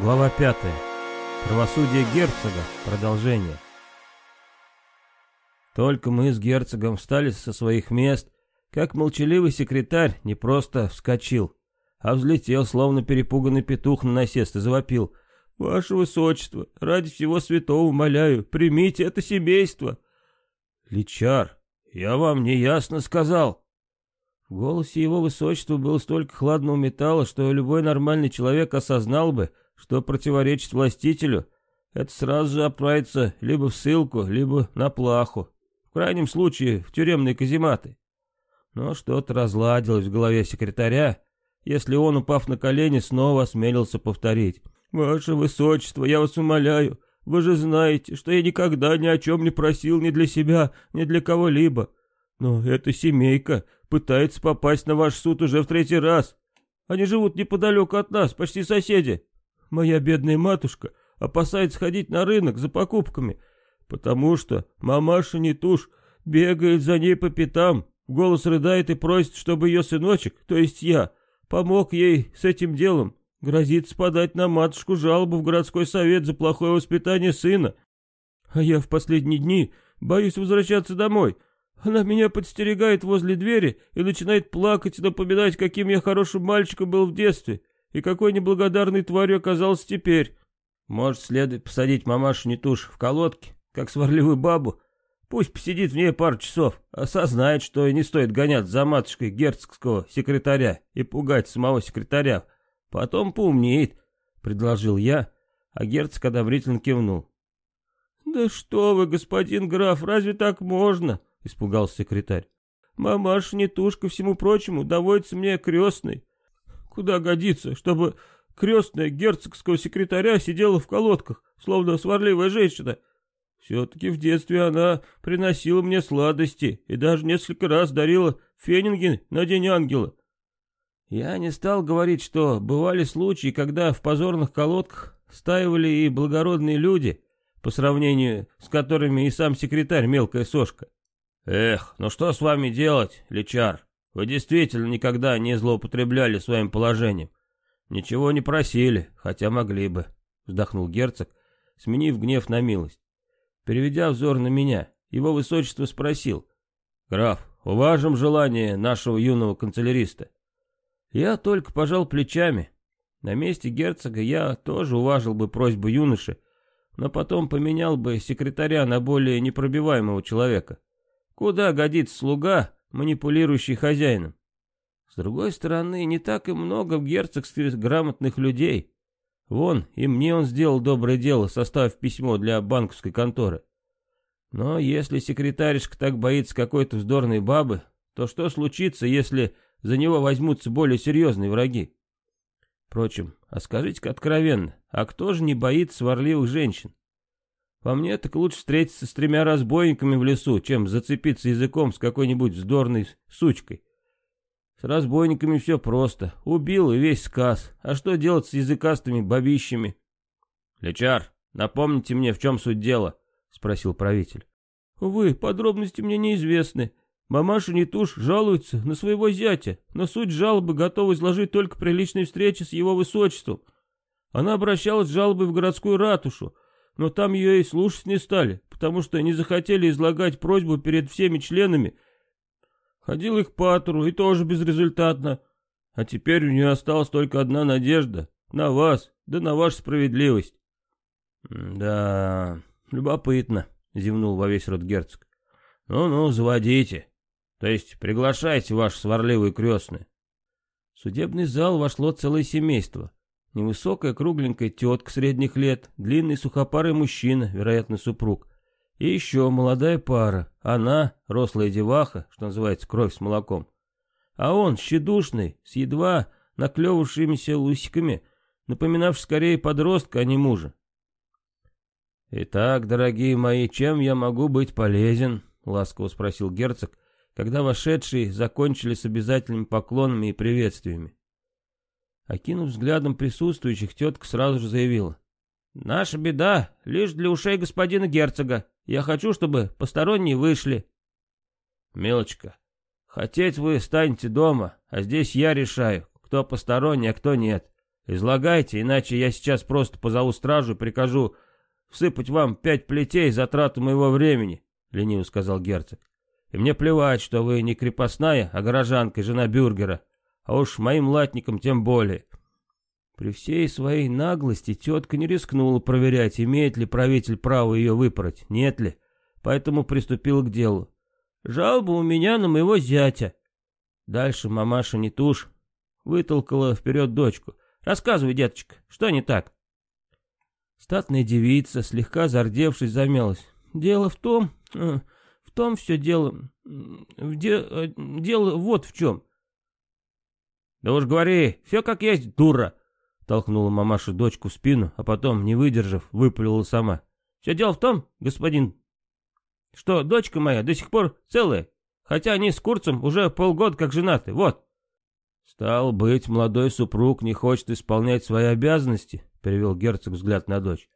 Глава 5. Правосудие герцога. Продолжение. Только мы с герцогом встали со своих мест, как молчаливый секретарь не просто вскочил, а взлетел, словно перепуганный петух на насест и завопил. «Ваше высочество, ради всего святого умоляю, примите это семейство!» «Личар, я вам неясно сказал!» В голосе его высочества было столько хладного металла, что любой нормальный человек осознал бы, что противоречит властителю, это сразу же отправится либо в ссылку, либо на плаху. В крайнем случае, в тюремные казематы. Но что-то разладилось в голове секретаря, если он, упав на колени, снова осмелился повторить. «Ваше Высочество, я вас умоляю, вы же знаете, что я никогда ни о чем не просил ни для себя, ни для кого-либо. Но эта семейка пытается попасть на ваш суд уже в третий раз. Они живут неподалеку от нас, почти соседи. Моя бедная матушка опасается ходить на рынок за покупками, потому что мамаша не тушь бегает за ней по пятам, голос рыдает и просит, чтобы ее сыночек, то есть я, помог ей с этим делом. Грозится подать на матушку жалобу в городской совет за плохое воспитание сына. А я в последние дни боюсь возвращаться домой. Она меня подстерегает возле двери и начинает плакать и напоминать, каким я хорошим мальчиком был в детстве. И какой неблагодарной тварью оказался теперь. Может, следует посадить мамашу Нетуш в колодке, как сварливую бабу. Пусть посидит в ней пару часов, осознает, что и не стоит гоняться за матушкой герцогского секретаря и пугать самого секретаря. Потом поумнеет, — предложил я, а герцог одобрительно кивнул. «Да что вы, господин граф, разве так можно?» — испугался секретарь. «Мамаша Нетушка, всему прочему, доводится мне крестной. Куда годится, чтобы крестная герцогского секретаря сидела в колодках, словно сварливая женщина? Все-таки в детстве она приносила мне сладости и даже несколько раз дарила фенинги на День Ангела. Я не стал говорить, что бывали случаи, когда в позорных колодках стаивали и благородные люди, по сравнению с которыми и сам секретарь мелкая сошка. Эх, ну что с вами делать, Личар? Вы действительно никогда не злоупотребляли своим положением. Ничего не просили, хотя могли бы, вздохнул герцог, сменив гнев на милость. Переведя взор на меня, его высочество спросил. «Граф, уважим желание нашего юного канцеляриста». Я только пожал плечами. На месте герцога я тоже уважил бы просьбу юноши, но потом поменял бы секретаря на более непробиваемого человека. Куда годится слуга, манипулирующий хозяином. С другой стороны, не так и много в герцогстве грамотных людей. Вон, и мне он сделал доброе дело, составив письмо для банковской конторы. Но если секретаришка так боится какой-то вздорной бабы, то что случится, если за него возьмутся более серьезные враги? Впрочем, а скажите-ка откровенно, а кто же не боится сварливых женщин? По мне, так лучше встретиться с тремя разбойниками в лесу, чем зацепиться языком с какой-нибудь вздорной сучкой. С разбойниками все просто. Убил и весь сказ. А что делать с языкастыми бабищами? Лечар, напомните мне, в чем суть дела, спросил правитель. Увы, подробности мне неизвестны. Мамаша Нетуш жалуется на своего зятя, но суть жалобы готова изложить только при личной встрече с его высочеством. Она обращалась с жалобой в городскую ратушу, но там ее и слушать не стали, потому что не захотели излагать просьбу перед всеми членами. Ходил их патру, и тоже безрезультатно. А теперь у нее осталась только одна надежда — на вас, да на вашу справедливость. — Да, любопытно, — зевнул во весь рот герцог. Ну — Ну-ну, заводите. То есть приглашайте ваши сварливые крестные. В судебный зал вошло целое семейство. Невысокая кругленькая тетка средних лет, длинный сухопарый мужчина, вероятно, супруг. И еще молодая пара. Она, рослая деваха, что называется, кровь с молоком. А он, щедушный, с едва наклевавшимися лусиками, напоминавший скорее подростка, а не мужа. «Итак, дорогие мои, чем я могу быть полезен?» — ласково спросил герцог, когда вошедшие закончили с обязательными поклонами и приветствиями. Окинув взглядом присутствующих, тетка сразу же заявила. «Наша беда лишь для ушей господина герцога. Я хочу, чтобы посторонние вышли». «Милочка, хотеть вы станете дома, а здесь я решаю, кто посторонний, а кто нет. Излагайте, иначе я сейчас просто позову стражу и прикажу всыпать вам пять плетей за трату моего времени, лениво сказал герцог. И мне плевать, что вы не крепостная, а горожанка, жена бюргера, а уж моим латникам тем более. При всей своей наглости тетка не рискнула проверять, имеет ли правитель право ее выпороть, нет ли, поэтому приступила к делу. Жалоба у меня на моего зятя. Дальше мамаша не тушь, вытолкала вперед дочку. Рассказывай, деточка, что не так? Статная девица, слегка зардевшись, замялась. Дело в том, э, в том все дело, в де, э, дело вот в чем. Да уж говори, все как есть, дура, толкнула мамаша дочку в спину, а потом, не выдержав, выпалила сама. Все дело в том, господин, что дочка моя до сих пор целая, хотя они с Курцем уже полгода как женаты, вот. «Стал быть, молодой супруг не хочет исполнять свои обязанности», — перевел герцог взгляд на дочь.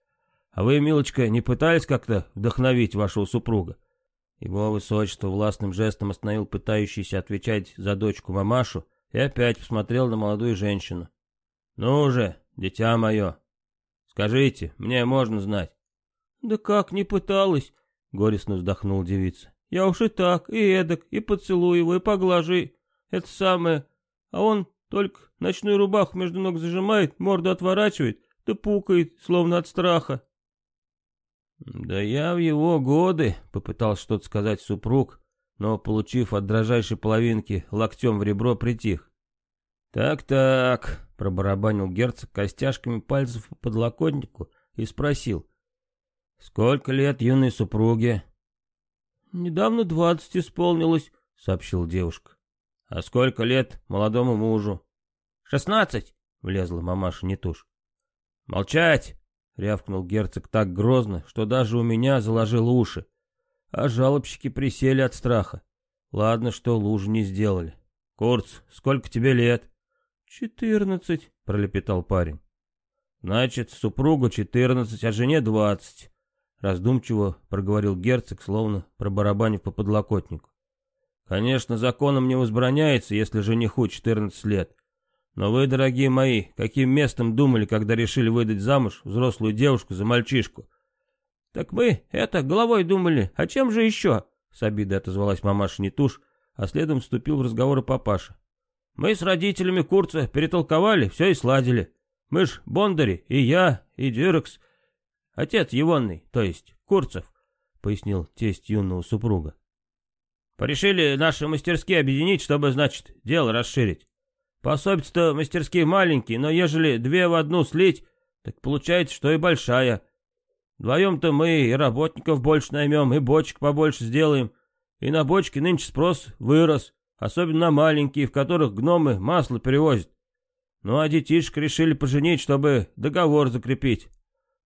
«А вы, милочка, не пытались как-то вдохновить вашего супруга?» Его высочество властным жестом остановил пытающийся отвечать за дочку мамашу и опять посмотрел на молодую женщину. «Ну же, дитя мое, скажите, мне можно знать». «Да как, не пыталась?» — горестно вздохнула девица. «Я уж и так, и эдак, и поцелую его, и поглажи. Это самое, а он только ночную рубаху между ног зажимает, морду отворачивает, да пукает, словно от страха. «Да я в его годы», — попытался что-то сказать супруг, но, получив от дрожайшей половинки локтем в ребро, притих. «Так-так», — пробарабанил герцог костяшками пальцев по подлокотнику и спросил. «Сколько лет юной супруге?» «Недавно двадцать исполнилось», — сообщила девушка. «А сколько лет молодому мужу?» «Шестнадцать!» — влезла мамаша не тушь. «Молчать!» — рявкнул герцог так грозно, что даже у меня заложило уши. А жалобщики присели от страха. Ладно, что лужу не сделали. «Курц, сколько тебе лет?» «Четырнадцать», — пролепетал парень. «Значит, супругу четырнадцать, а жене двадцать», — раздумчиво проговорил герцог, словно пробарабанив по подлокотнику. Конечно, законом не возбраняется, если жениху 14 лет. Но вы, дорогие мои, каким местом думали, когда решили выдать замуж взрослую девушку за мальчишку? Так мы, это, головой думали, а чем же еще? С обидой отозвалась мамаша Нетуш, а следом вступил в разговор и папаша. Мы с родителями Курца перетолковали, все и сладили. Мы ж Бондари, и я, и Дюрекс. Отец Егонный, то есть Курцев, пояснил тесть юного супруга. Порешили наши мастерские объединить, чтобы, значит, дело расширить. Пособицы-то мастерские маленькие, но ежели две в одну слить, так получается, что и большая. Вдвоем-то мы и работников больше наймем, и бочек побольше сделаем. И на бочки нынче спрос вырос, особенно на маленькие, в которых гномы масло перевозят. Ну а детишек решили поженить, чтобы договор закрепить.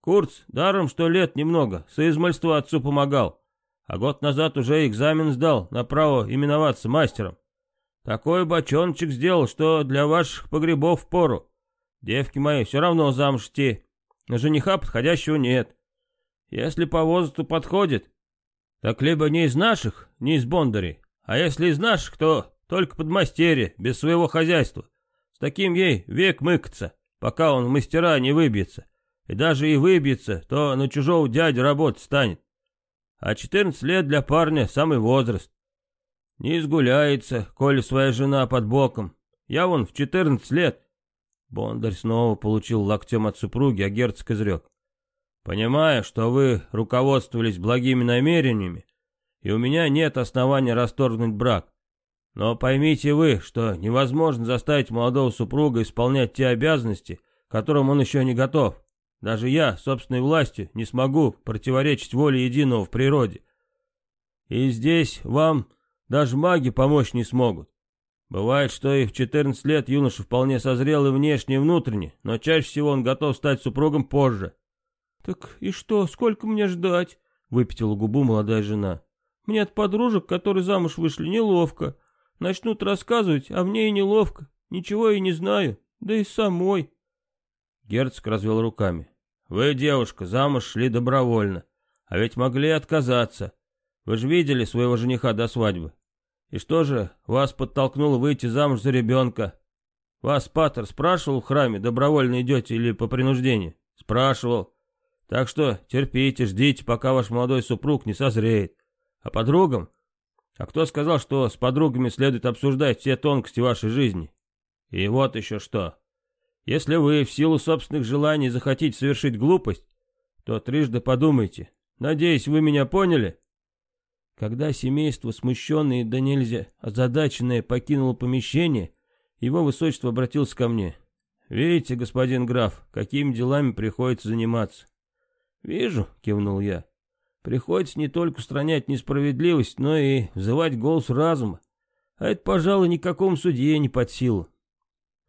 Курц, даром что лет немного, соизмальства отцу помогал а год назад уже экзамен сдал на право именоваться мастером. Такой бочоночек сделал, что для ваших погребов пору. Девки мои, все равно замуж идти, но жениха подходящего нет. Если по возрасту подходит, так либо не из наших, не из бондарей, а если из наших, то только подмастерье, без своего хозяйства. С таким ей век мыкаться, пока он в мастера не выбьется. И даже и выбьется, то на чужого дядю работать станет. А 14 лет для парня самый возраст. Не изгуляется, коли своя жена под боком. Я вон в 14 лет. Бондарь снова получил локтем от супруги, а герцог изрек. Понимаю, что вы руководствовались благими намерениями, и у меня нет основания расторгнуть брак. Но поймите вы, что невозможно заставить молодого супруга исполнять те обязанности, к которым он еще не готов. Даже я, собственной властью, не смогу противоречить воле единого в природе. И здесь вам даже маги помочь не смогут. Бывает, что и в 14 лет юноша вполне созрел и внешне, и внутренне, но чаще всего он готов стать супругом позже. «Так и что, сколько мне ждать?» — выпятила губу молодая жена. «Мне от подружек, которые замуж вышли, неловко. Начнут рассказывать, а мне и неловко. Ничего и не знаю, да и самой». Герцог развел руками. «Вы, девушка, замуж шли добровольно, а ведь могли отказаться. Вы же видели своего жениха до свадьбы. И что же вас подтолкнуло выйти замуж за ребенка? Вас Паттер спрашивал в храме, добровольно идете или по принуждению? Спрашивал. Так что терпите, ждите, пока ваш молодой супруг не созреет. А подругам? А кто сказал, что с подругами следует обсуждать все тонкости вашей жизни? И вот еще что. Если вы в силу собственных желаний захотите совершить глупость, то трижды подумайте. Надеюсь, вы меня поняли?» Когда семейство, смущенное да нельзя, озадаченное, покинуло помещение, его высочество обратился ко мне. «Видите, господин граф, какими делами приходится заниматься?» «Вижу», — кивнул я. «Приходится не только устранять несправедливость, но и взывать голос разума. А это, пожалуй, никакому судье не под силу.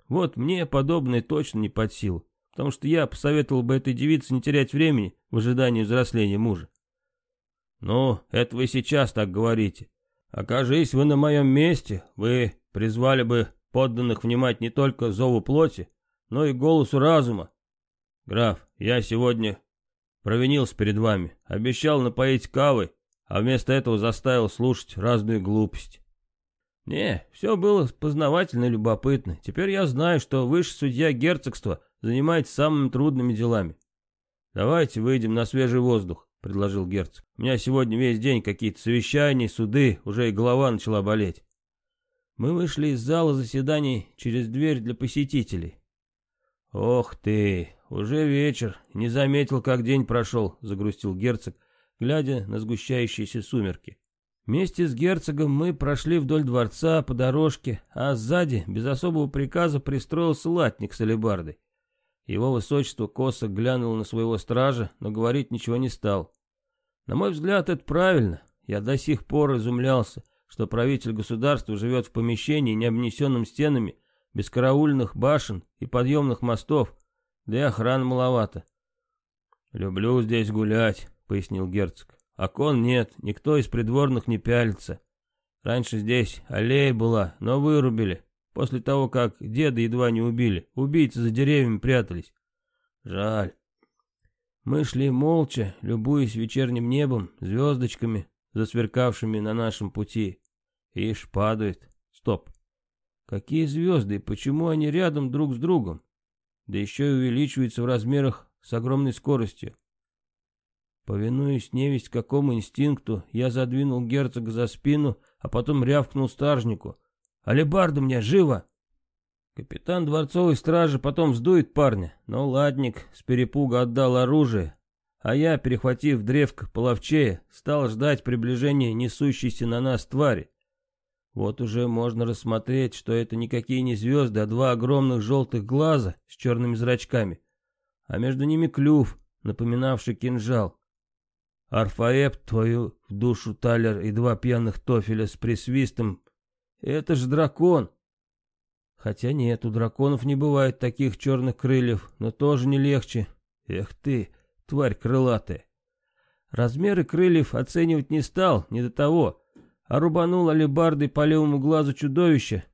Вот мне подобное точно не под силу, потому что я посоветовал бы этой девице не терять времени в ожидании взросления мужа. «Ну, это вы сейчас так говорите. Окажись вы на моем месте, вы призвали бы подданных внимать не только зову плоти, но и голосу разума. Граф, я сегодня провинился перед вами, обещал напоить кавой, а вместо этого заставил слушать разную глупость. Не, все было познавательно и любопытно. Теперь я знаю, что высший судья герцогства занимается самыми трудными делами. Давайте выйдем на свежий воздух. — предложил герцог. «У меня сегодня весь день какие-то совещания, суды, уже и голова начала болеть». Мы вышли из зала заседаний через дверь для посетителей. «Ох ты, уже вечер, не заметил, как день прошел», — загрустил герцог, глядя на сгущающиеся сумерки. Вместе с герцогом мы прошли вдоль дворца по дорожке, а сзади, без особого приказа, пристроился латник с алебардой. Его высочество косо глянул на своего стража, но говорить ничего не стал. На мой взгляд, это правильно. Я до сих пор изумлялся, что правитель государства живет в помещении, не обнесенном стенами, без караульных башен и подъемных мостов, да и охраны маловато. «Люблю здесь гулять», — пояснил герцог. «Окон нет, никто из придворных не пялится. Раньше здесь аллея была, но вырубили. После того, как деда едва не убили, убийцы за деревьями прятались. Жаль. Мы шли молча, любуясь вечерним небом, звездочками, засверкавшими на нашем пути. Ишь, падает. Стоп. Какие звезды почему они рядом друг с другом? Да еще и увеличиваются в размерах с огромной скоростью. Повинуясь невесть какому инстинкту, я задвинул герцога за спину, а потом рявкнул стражнику — Алибарду мне, живо!» Капитан дворцовой стражи потом сдует парня, но ладник с перепуга отдал оружие, а я, перехватив древко половчее, стал ждать приближения несущейся на нас твари. Вот уже можно рассмотреть, что это никакие не звезды, а два огромных желтых глаза с черными зрачками, а между ними клюв, напоминавший кинжал. Арфаэп твою в душу талер и два пьяных тофеля с присвистом это же дракон. Хотя нет, у драконов не бывает таких черных крыльев, но тоже не легче. Эх ты, тварь крылатая. Размеры крыльев оценивать не стал, не до того, а рубанул алебардой по левому глазу чудовища,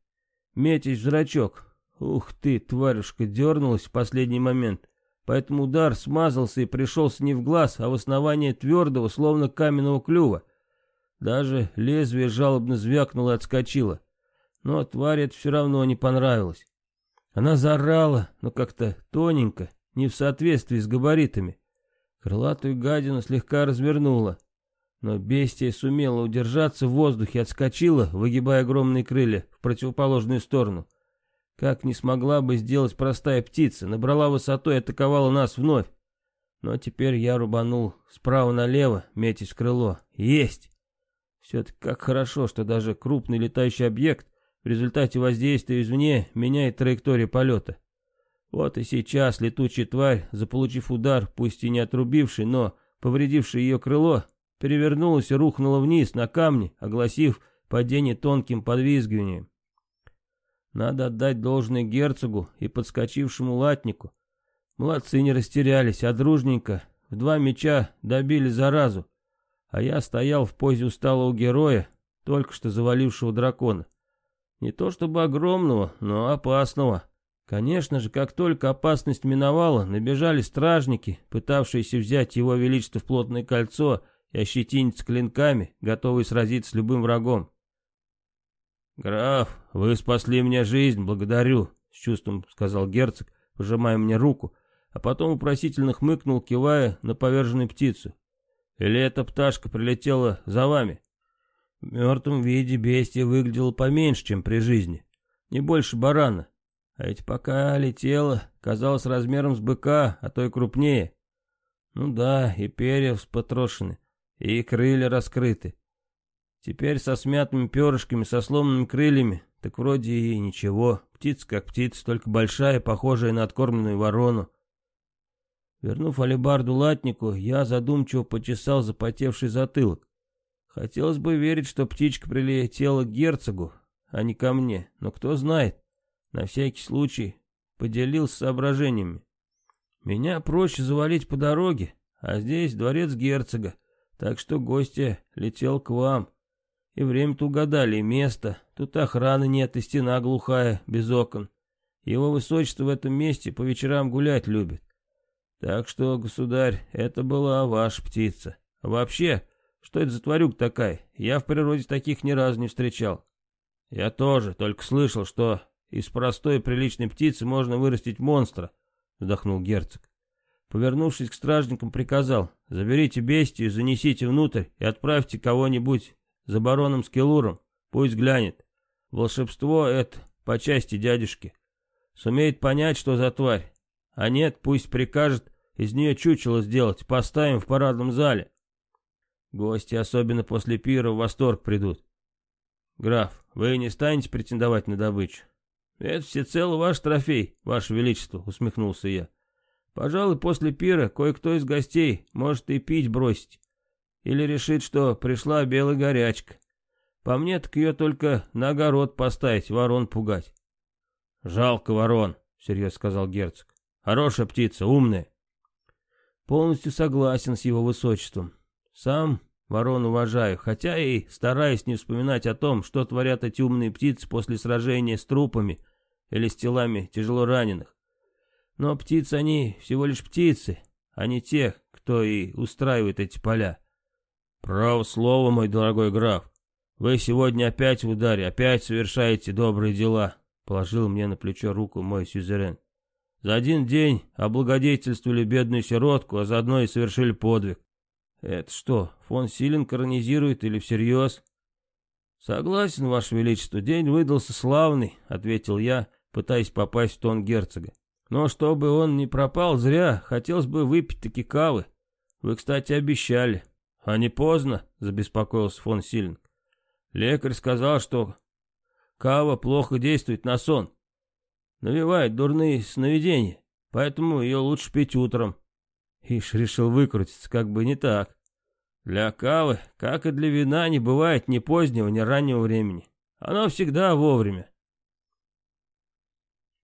метясь в зрачок. Ух ты, тварюшка дернулась в последний момент, поэтому удар смазался и пришелся не в глаз, а в основание твердого, словно каменного клюва. Даже лезвие жалобно звякнуло и отскочило. Но тварь это все равно не понравилось. Она заорала, но как-то тоненько, не в соответствии с габаритами. Крылатую гадину слегка развернула. Но бестия сумела удержаться в воздухе, отскочила, выгибая огромные крылья в противоположную сторону. Как не смогла бы сделать простая птица, набрала высоту и атаковала нас вновь. Но теперь я рубанул справа налево, метясь в крыло. Есть! Все-таки как хорошо, что даже крупный летающий объект в результате воздействия извне меняет траекторию полета. Вот и сейчас летучая тварь, заполучив удар, пусть и не отрубивший, но повредивший ее крыло, перевернулась и рухнула вниз на камни, огласив падение тонким подвизгиванием. Надо отдать должное герцогу и подскочившему латнику. Молодцы не растерялись, а дружненько в два меча добили заразу, а я стоял в позе усталого героя, только что завалившего дракона. Не то чтобы огромного, но опасного. Конечно же, как только опасность миновала, набежали стражники, пытавшиеся взять его величество в плотное кольцо и ощетиниться клинками, готовые сразиться с любым врагом. «Граф, вы спасли мне жизнь, благодарю», — с чувством сказал герцог, пожимая мне руку, а потом вопросительно хмыкнул, кивая на поверженную птицу. Или эта пташка прилетела за вами? В мертвом виде бестия выглядела поменьше, чем при жизни. Не больше барана. А ведь пока летела, казалось размером с быка, а то и крупнее. Ну да, и перья вспотрошены, и крылья раскрыты. Теперь со смятыми перышками, со сломанными крыльями, так вроде и ничего. Птица как птица, только большая, похожая на откормленную ворону. Вернув алебарду латнику, я задумчиво почесал запотевший затылок. Хотелось бы верить, что птичка прилетела к герцогу, а не ко мне, но кто знает. На всякий случай поделился соображениями. Меня проще завалить по дороге, а здесь дворец герцога, так что гостья летел к вам. И время-то угадали, и место. Тут охраны нет, и стена глухая, без окон. Его высочество в этом месте по вечерам гулять любит. Так что, государь, это была ваша птица. А вообще, что это за тварюк такая? Я в природе таких ни разу не встречал. Я тоже, только слышал, что из простой приличной птицы можно вырастить монстра, вздохнул герцог. Повернувшись к стражникам, приказал, заберите бестию, занесите внутрь и отправьте кого-нибудь за бароном Скелуром, пусть глянет. Волшебство это по части дядюшки. Сумеет понять, что за тварь. А нет, пусть прикажет из нее чучело сделать, поставим в парадном зале. Гости, особенно после пира, в восторг придут. Граф, вы не станете претендовать на добычу? Это всецело ваш трофей, ваше величество, усмехнулся я. Пожалуй, после пира кое-кто из гостей может и пить бросить. Или решит, что пришла белая горячка. По мне, так ее только на огород поставить, ворон пугать. Жалко ворон, всерьез сказал герцог. Хорошая птица, умная. Полностью согласен с его высочеством. Сам ворон уважаю, хотя и стараюсь не вспоминать о том, что творят эти умные птицы после сражения с трупами или с телами тяжело раненых. Но птицы они всего лишь птицы, а не те, кто и устраивает эти поля. Право слово, мой дорогой граф. Вы сегодня опять в ударе, опять совершаете добрые дела, положил мне на плечо руку мой сюзерен. За один день облагодетельствовали бедную сиротку, а заодно и совершили подвиг. Это что, фон Силен коронизирует или всерьез? Согласен, Ваше Величество, день выдался славный, ответил я, пытаясь попасть в тон герцога. Но чтобы он не пропал зря, хотелось бы выпить таки кавы. Вы, кстати, обещали. А не поздно, забеспокоился фон Силен. Лекарь сказал, что кава плохо действует на сон навевает дурные сновидения, поэтому ее лучше пить утром. Ишь решил выкрутиться, как бы не так. Для кавы, как и для вина, не бывает ни позднего, ни раннего времени. Оно всегда вовремя.